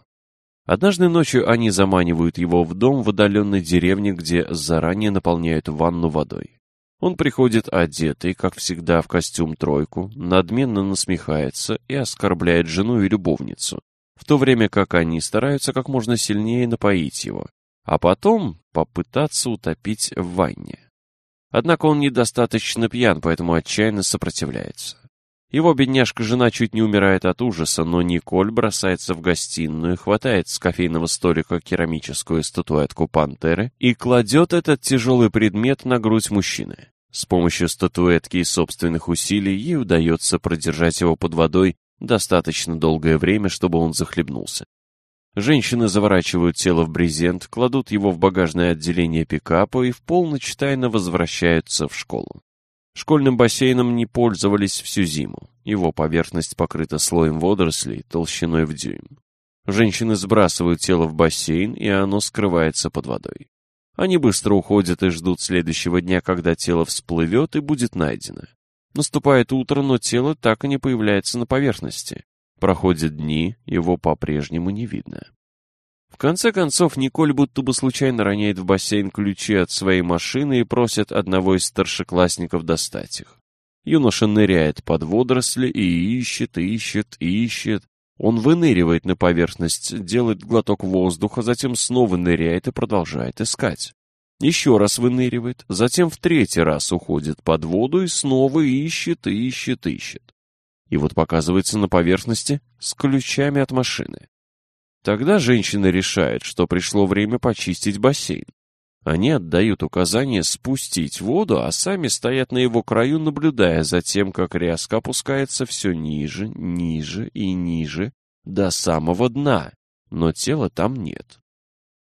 Однажды ночью они заманивают его в дом в отдаленной деревне, где заранее наполняют ванну водой. Он приходит одетый, как всегда, в костюм-тройку, надменно насмехается и оскорбляет жену и любовницу, в то время как они стараются как можно сильнее напоить его, а потом попытаться утопить в ванне. Однако он недостаточно пьян, поэтому отчаянно сопротивляется. Его бедняжка-жена чуть не умирает от ужаса, но Николь бросается в гостиную, хватает с кофейного столика керамическую статуэтку пантеры и кладет этот тяжелый предмет на грудь мужчины. С помощью статуэтки и собственных усилий ей удается продержать его под водой достаточно долгое время, чтобы он захлебнулся. Женщины заворачивают тело в брезент, кладут его в багажное отделение пикапа и в полночь тайно возвращаются в школу. Школьным бассейном не пользовались всю зиму. Его поверхность покрыта слоем водорослей толщиной в дюйм. Женщины сбрасывают тело в бассейн, и оно скрывается под водой. Они быстро уходят и ждут следующего дня, когда тело всплывет и будет найдено. Наступает утро, но тело так и не появляется на поверхности. Проходят дни, его по-прежнему не видно. В конце концов, Николь будто бы случайно роняет в бассейн ключи от своей машины и просит одного из старшеклассников достать их. Юноша ныряет под водоросли и ищет, ищет, ищет. Он выныривает на поверхность, делает глоток воздуха, затем снова ныряет и продолжает искать. Еще раз выныривает, затем в третий раз уходит под воду и снова ищет, ищет, ищет и вот показывается на поверхности с ключами от машины. Тогда женщина решает, что пришло время почистить бассейн. Они отдают указание спустить воду, а сами стоят на его краю, наблюдая за тем, как ряска опускается все ниже, ниже и ниже, до самого дна, но тела там нет.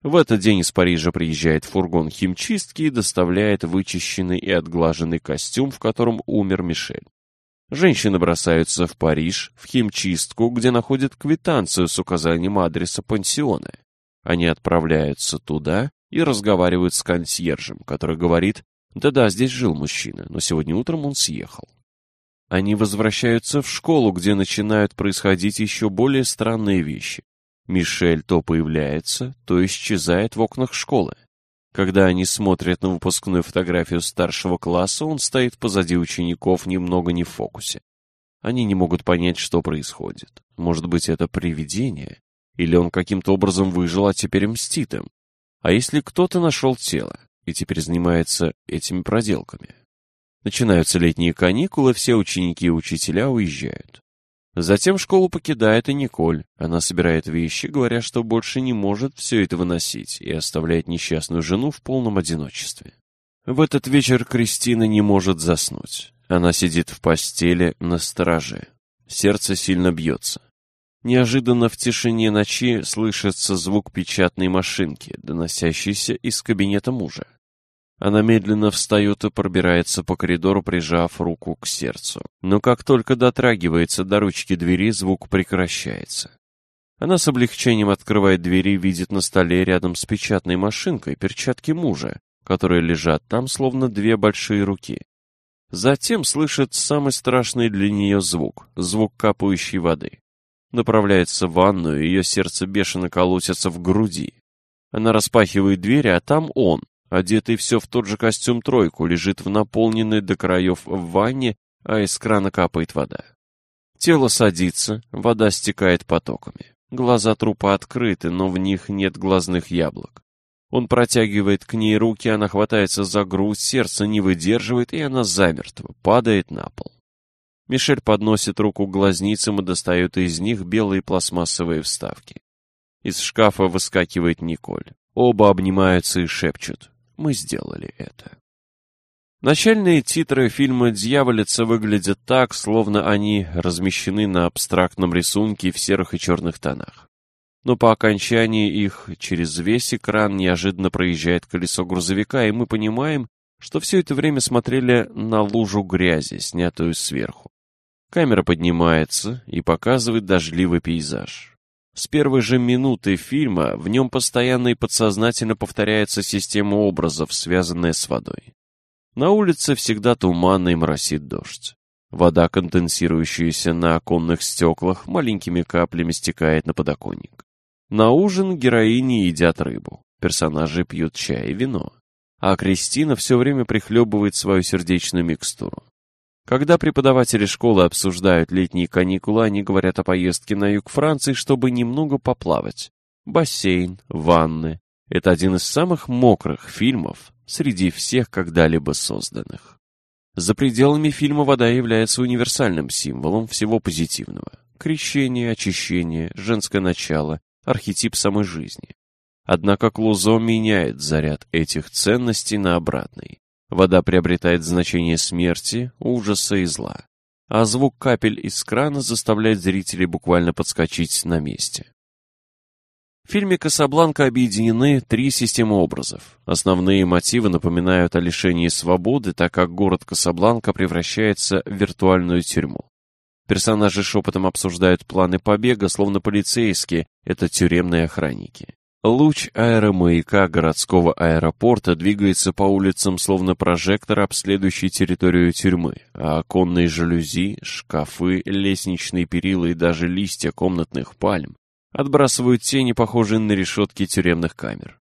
В этот день из Парижа приезжает фургон химчистки и доставляет вычищенный и отглаженный костюм, в котором умер Мишель. Женщины бросаются в Париж, в химчистку, где находят квитанцию с указанием адреса пансиона. Они отправляются туда и разговаривают с консьержем, который говорит, да-да, здесь жил мужчина, но сегодня утром он съехал. Они возвращаются в школу, где начинают происходить еще более странные вещи. Мишель то появляется, то исчезает в окнах школы. Когда они смотрят на выпускную фотографию старшего класса, он стоит позади учеников немного не в фокусе. Они не могут понять, что происходит. Может быть, это привидение? Или он каким-то образом выжил, а теперь мстит им? А если кто-то нашел тело и теперь занимается этими проделками? Начинаются летние каникулы, все ученики и учителя уезжают. Затем школу покидает и Николь. Она собирает вещи, говоря, что больше не может все это выносить, и оставляет несчастную жену в полном одиночестве. В этот вечер Кристина не может заснуть. Она сидит в постели на страже. Сердце сильно бьется. Неожиданно в тишине ночи слышится звук печатной машинки, доносящийся из кабинета мужа. Она медленно встает и пробирается по коридору, прижав руку к сердцу. Но как только дотрагивается до ручки двери, звук прекращается. Она с облегчением открывает дверь и видит на столе рядом с печатной машинкой перчатки мужа, которые лежат там, словно две большие руки. Затем слышит самый страшный для нее звук — звук капающей воды. Направляется в ванную, ее сердце бешено колотится в груди. Она распахивает дверь, а там он, одетый все в тот же костюм тройку, лежит в наполненной до краев в ванне, а из крана капает вода. Тело садится, вода стекает потоками. Глаза трупа открыты, но в них нет глазных яблок. Он протягивает к ней руки, она хватается за грудь, сердце не выдерживает, и она замертво падает на пол. Мишель подносит руку к глазницам и достает из них белые пластмассовые вставки. Из шкафа выскакивает Николь. Оба обнимаются и шепчут. Мы сделали это. Начальные титры фильма «Дьяволица» выглядят так, словно они размещены на абстрактном рисунке в серых и черных тонах. Но по окончании их через весь экран неожиданно проезжает колесо грузовика, и мы понимаем, что все это время смотрели на лужу грязи, снятую сверху. Камера поднимается и показывает дождливый пейзаж. С первой же минуты фильма в нем постоянно и подсознательно повторяется система образов, связанная с водой. На улице всегда туманно и моросит дождь. Вода, конденсирующаяся на оконных стеклах, маленькими каплями стекает на подоконник. На ужин героини едят рыбу, персонажи пьют чай и вино, а Кристина все время прихлебывает свою сердечную микстуру. Когда преподаватели школы обсуждают летние каникулы, они говорят о поездке на юг Франции, чтобы немного поплавать. Бассейн, ванны — это один из самых мокрых фильмов среди всех когда-либо созданных. За пределами фильма вода является универсальным символом всего позитивного. Крещение, очищение, женское начало, архетип самой жизни. Однако Клузо меняет заряд этих ценностей на обратный. Вода приобретает значение смерти, ужаса и зла, а звук капель из крана заставляет зрителей буквально подскочить на месте. В фильме «Касабланка» объединены три системы образов. Основные мотивы напоминают о лишении свободы, так как город Касабланка превращается в виртуальную тюрьму. Персонажи шепотом обсуждают планы побега, словно полицейские, это тюремные охранники. Луч аэромаяка городского аэропорта двигается по улицам словно прожектор, обследующий территорию тюрьмы, а оконные жалюзи, шкафы, лестничные перила и даже листья комнатных пальм отбрасывают тени, похожие на решетки тюремных камер.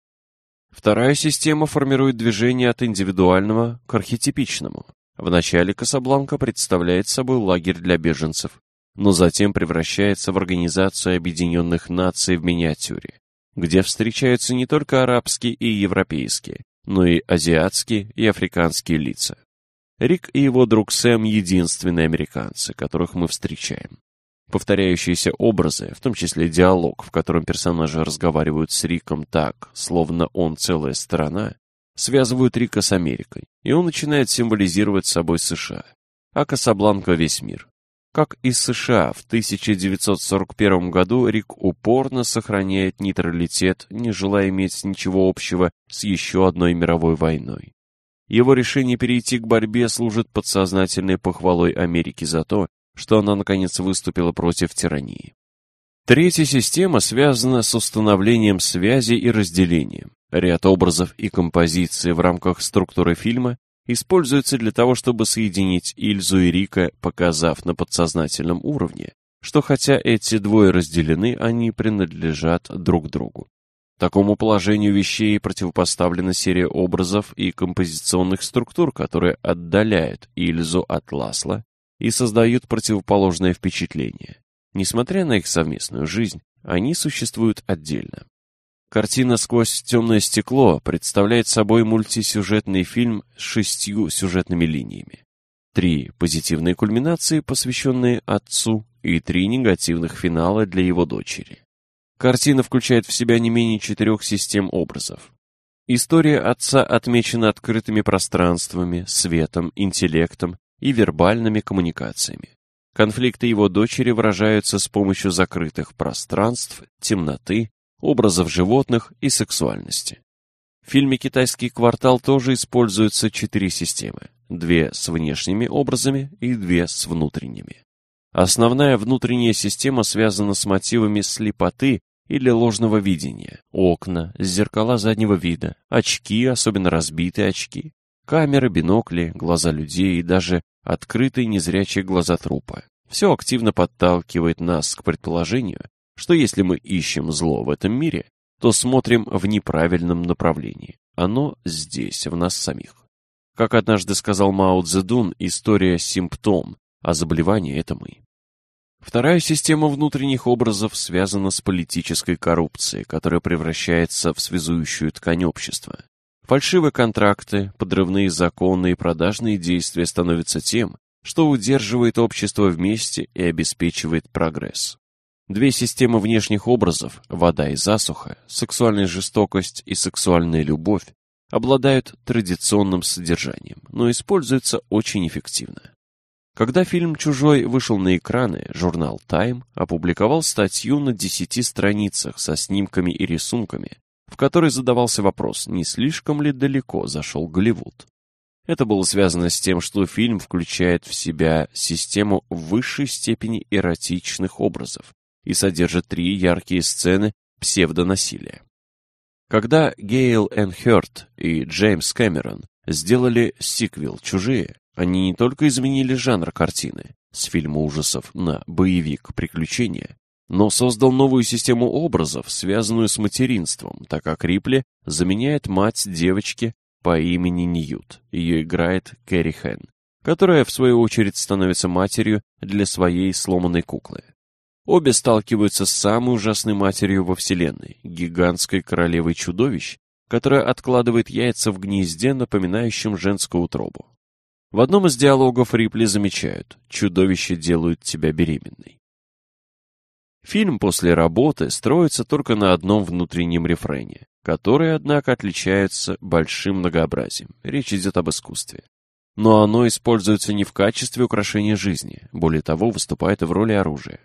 Вторая система формирует движение от индивидуального к архетипичному. Вначале Касабланка представляет собой лагерь для беженцев, но затем превращается в Организацию Объединенных Наций в миниатюре где встречаются не только арабские и европейские, но и азиатские и африканские лица. Рик и его друг Сэм — единственные американцы, которых мы встречаем. Повторяющиеся образы, в том числе диалог, в котором персонажи разговаривают с Риком так, словно он целая страна, связывают Рика с Америкой, и он начинает символизировать собой США, а Касабланка — весь мир. Как и США в 1941 году Рик упорно сохраняет нейтралитет, не желая иметь ничего общего с еще одной мировой войной. Его решение перейти к борьбе служит подсознательной похвалой Америки за то, что она наконец выступила против тирании. Третья система связана с установлением связи и разделением. Ряд образов и композиций в рамках структуры фильма используется для того, чтобы соединить Ильзу и Рика, показав на подсознательном уровне, что хотя эти двое разделены, они принадлежат друг другу. Такому положению вещей противопоставлена серия образов и композиционных структур, которые отдаляют Ильзу от Ласла и создают противоположное впечатление. Несмотря на их совместную жизнь, они существуют отдельно. Картина «Сквозь темное стекло» представляет собой мультисюжетный фильм с шестью сюжетными линиями. три позитивные кульминации, посвященные отцу, и три негативных финала для его дочери. Картина включает в себя не менее четырех систем образов. История отца отмечена открытыми пространствами, светом, интеллектом и вербальными коммуникациями. Конфликты его дочери выражаются с помощью закрытых пространств, темноты, образов животных и сексуальности. В фильме «Китайский квартал» тоже используются четыре системы. Две с внешними образами и две с внутренними. Основная внутренняя система связана с мотивами слепоты или ложного видения. Окна, зеркала заднего вида, очки, особенно разбитые очки, камеры, бинокли, глаза людей и даже открытые незрячие глаза трупа. Все активно подталкивает нас к предположению, что если мы ищем зло в этом мире, то смотрим в неправильном направлении. Оно здесь, в нас самих. Как однажды сказал Мао Цзэдун, история – симптом, а заболевание – это мы. Вторая система внутренних образов связана с политической коррупцией, которая превращается в связующую ткань общества. Фальшивые контракты, подрывные законы и продажные действия становятся тем, что удерживает общество вместе и обеспечивает прогресс. Две системы внешних образов – вода и засуха, сексуальная жестокость и сексуальная любовь – обладают традиционным содержанием, но используются очень эффективно. Когда фильм «Чужой» вышел на экраны, журнал Time опубликовал статью на десяти страницах со снимками и рисунками, в которой задавался вопрос, не слишком ли далеко зашел Голливуд. Это было связано с тем, что фильм включает в себя систему высшей степени эротичных образов и содержит три яркие сцены псевдонасилия. Когда Гейл Энн Хёрд и Джеймс Кэмерон сделали сиквел «Чужие», они не только изменили жанр картины с фильма ужасов на боевик-приключения, но создал новую систему образов, связанную с материнством, так как Рипли заменяет мать девочки по имени Ньют. Ее играет Кэрри Хэн, которая, в свою очередь, становится матерью для своей сломанной куклы. Обе сталкиваются с самой ужасной матерью во Вселенной, гигантской королевой чудовищ, которая откладывает яйца в гнезде, напоминающем женскую утробу. В одном из диалогов Рипли замечают «чудовища делают тебя беременной». Фильм после работы строится только на одном внутреннем рефрене, который, однако, отличается большим многообразием. Речь идет об искусстве. Но оно используется не в качестве украшения жизни, более того, выступает в роли оружия.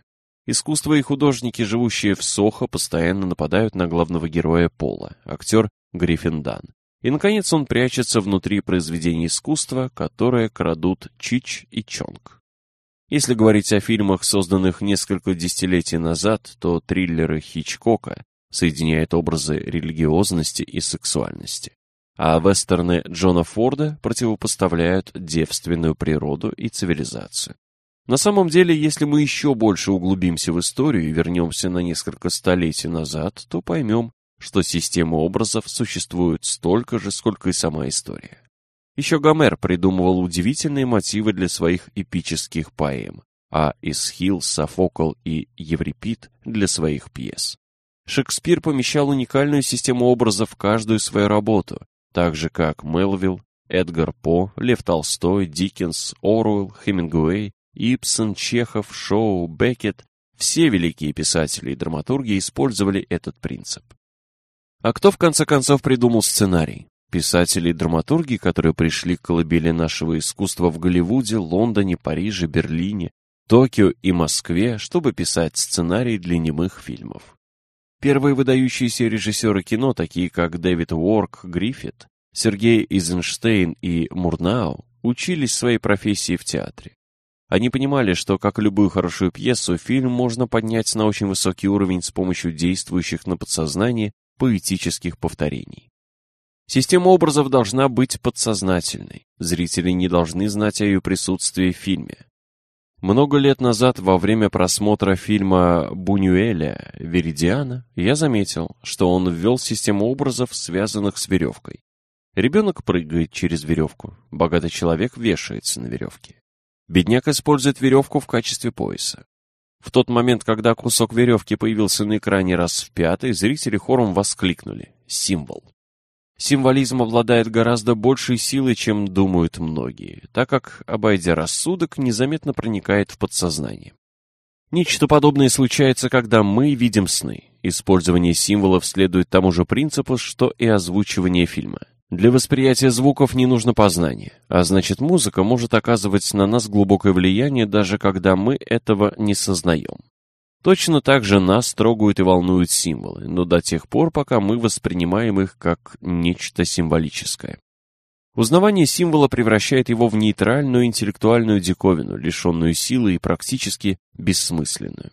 Искусство и художники, живущие в Сохо, постоянно нападают на главного героя Пола, актер Гриффин Дан, и, наконец, он прячется внутри произведений искусства, которые крадут Чич и Чонг. Если говорить о фильмах, созданных несколько десятилетий назад, то триллеры Хичкока соединяют образы религиозности и сексуальности, а вестерны Джона Форда противопоставляют девственную природу и цивилизацию. На самом деле, если мы еще больше углубимся в историю и вернемся на несколько столетий назад, то поймем, что системы образов существуют столько же, сколько и сама история. Еще Гомер придумывал удивительные мотивы для своих эпических поэм, а Исхил, Софокл и Еврипид для своих пьес. Шекспир помещал уникальную систему образов в каждую свою работу, так же как Мелвилл, Эдгар По, Лев Толстой, Диккенс, Оруэлл, Хемингуэй, Ипсон, Чехов, Шоу, Беккет – все великие писатели и драматурги использовали этот принцип. А кто в конце концов придумал сценарий? Писатели и драматурги, которые пришли к колыбели нашего искусства в Голливуде, Лондоне, Париже, Берлине, Токио и Москве, чтобы писать сценарий для немых фильмов. Первые выдающиеся режиссеры кино, такие как Дэвид Уорк Гриффит, Сергей Эйзенштейн и Мурнау, учились своей профессии в театре. Они понимали, что, как и любую хорошую пьесу, фильм можно поднять на очень высокий уровень с помощью действующих на подсознание поэтических повторений. Система образов должна быть подсознательной. Зрители не должны знать о ее присутствии в фильме. Много лет назад, во время просмотра фильма Бунюэля «Веридиана», я заметил, что он ввел систему образов, связанных с веревкой. Ребенок прыгает через веревку, богатый человек вешается на веревке. Бедняк использует веревку в качестве пояса. В тот момент, когда кусок веревки появился на экране раз в пятый, зрители хором воскликнули «Символ». Символизм обладает гораздо большей силой, чем думают многие, так как, обойдя рассудок, незаметно проникает в подсознание. Нечто подобное случается, когда мы видим сны. Использование символов следует тому же принципу, что и озвучивание фильма. Для восприятия звуков не нужно познание, а значит музыка может оказывать на нас глубокое влияние, даже когда мы этого не сознаем. Точно так же нас трогают и волнуют символы, но до тех пор, пока мы воспринимаем их как нечто символическое. Узнавание символа превращает его в нейтральную интеллектуальную диковину, лишенную силы и практически бессмысленную.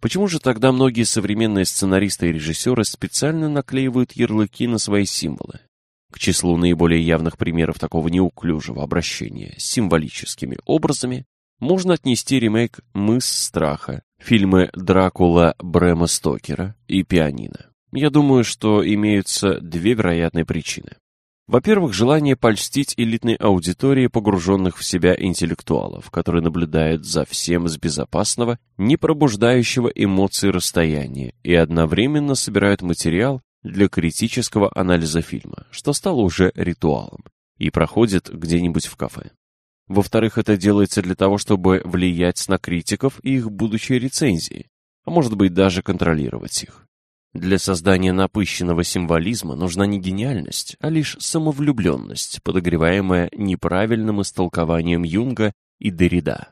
Почему же тогда многие современные сценаристы и режиссеры специально наклеивают ярлыки на свои символы? К числу наиболее явных примеров такого неуклюжего обращения с символическими образами можно отнести ремейк «Мыс страха», фильмы «Дракула» Брэма Стокера и «Пианино». Я думаю, что имеются две вероятные причины. Во-первых, желание польстить элитной аудитории погруженных в себя интеллектуалов, которые наблюдают за всем с безопасного, не пробуждающего эмоций расстояния и одновременно собирают материал для критического анализа фильма, что стало уже ритуалом, и проходит где-нибудь в кафе. Во-вторых, это делается для того, чтобы влиять на критиков и их будущие рецензии, а может быть даже контролировать их. Для создания напыщенного символизма нужна не гениальность, а лишь самовлюбленность, подогреваемая неправильным истолкованием Юнга и Derrida.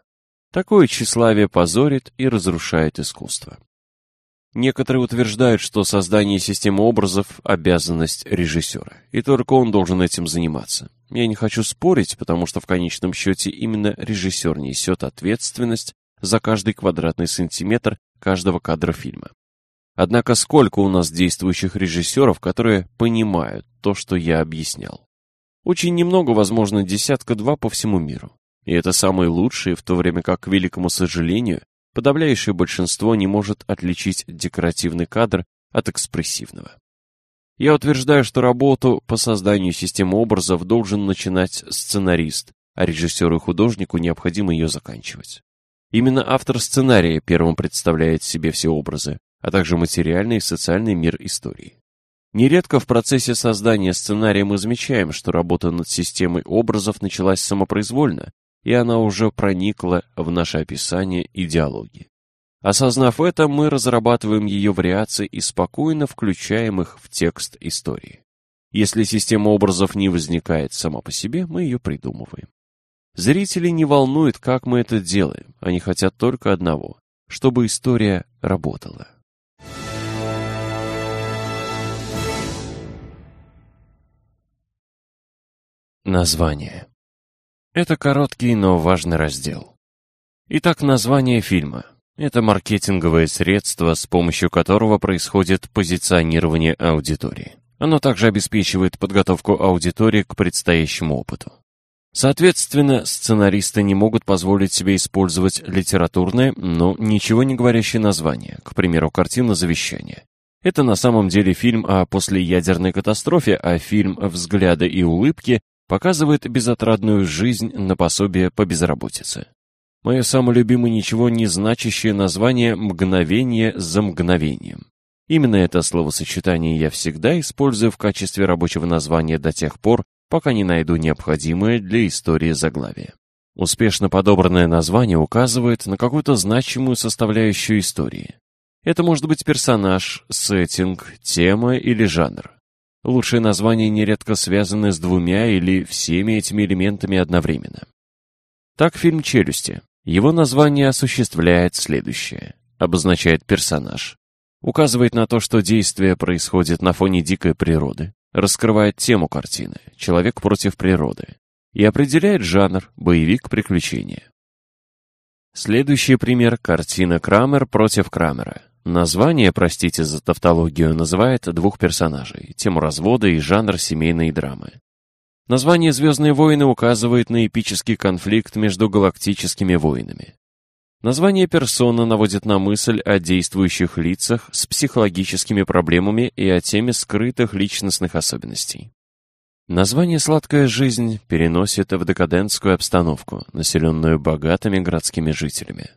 Такое тщеславие позорит и разрушает искусство. Некоторые утверждают, что создание системы образов – обязанность режиссера, и только он должен этим заниматься. Я не хочу спорить, потому что в конечном счете именно режиссер несет ответственность за каждый квадратный сантиметр каждого кадра фильма. Однако сколько у нас действующих режиссеров, которые понимают то, что я объяснял? Очень немного, возможно, десятка-два по всему миру. И это самые лучшие, в то время как, к великому сожалению, подавляющее большинство не может отличить декоративный кадр от экспрессивного. Я утверждаю, что работу по созданию системы образов должен начинать сценарист, а режиссеру и художнику необходимо ее заканчивать. Именно автор сценария первым представляет себе все образы, а также материальный и социальный мир истории. Нередко в процессе создания сценария мы замечаем, что работа над системой образов началась самопроизвольно, и она уже проникла в наше описание и диалоги. Осознав это, мы разрабатываем ее вариации и спокойно включаем их в текст истории. Если система образов не возникает сама по себе, мы ее придумываем. Зрители не волнует, как мы это делаем, они хотят только одного – чтобы история работала. Название. Это короткий, но важный раздел. Итак, название фильма. Это маркетинговое средство, с помощью которого происходит позиционирование аудитории. Оно также обеспечивает подготовку аудитории к предстоящему опыту. Соответственно, сценаристы не могут позволить себе использовать литературное, но ничего не говорящее название, к примеру, картина «Завещание». Это на самом деле фильм о послеядерной катастрофе, а фильм «Взгляды и улыбки» показывает безотрадную жизнь на пособие по безработице. Мое самое любимое ничего не значащее название «мгновение за мгновением». Именно это словосочетание я всегда использую в качестве рабочего названия до тех пор, пока не найду необходимое для истории заглавие. Успешно подобранное название указывает на какую-то значимую составляющую истории. Это может быть персонаж, сеттинг, тема или жанр. Лучшие названия нередко связаны с двумя или всеми этими элементами одновременно. Так фильм «Челюсти» Его название осуществляет следующее. Обозначает персонаж. Указывает на то, что действие происходит на фоне дикой природы. Раскрывает тему картины «Человек против природы». И определяет жанр «Боевик-приключения». Следующий пример – картина «Крамер против Крамера». Название, простите за тавтологию, называет двух персонажей – тему развода и жанр семейной драмы. Название «Звездные войны» указывает на эпический конфликт между галактическими войнами. Название персона наводит на мысль о действующих лицах с психологическими проблемами и о теме скрытых личностных особенностей. Название «Сладкая жизнь» переносит в декадентскую обстановку, населенную богатыми городскими жителями.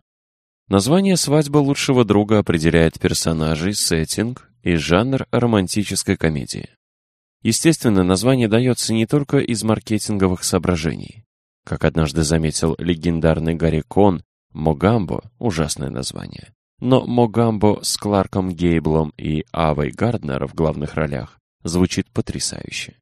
Название «Свадьба лучшего друга» определяет персонажей, сеттинг и жанр романтической комедии. Естественно, название дается не только из маркетинговых соображений. Как однажды заметил легендарный Гарри Кон, Могамбо – ужасное название. Но Могамбо с Кларком Гейблом и Авой Гарднер в главных ролях звучит потрясающе.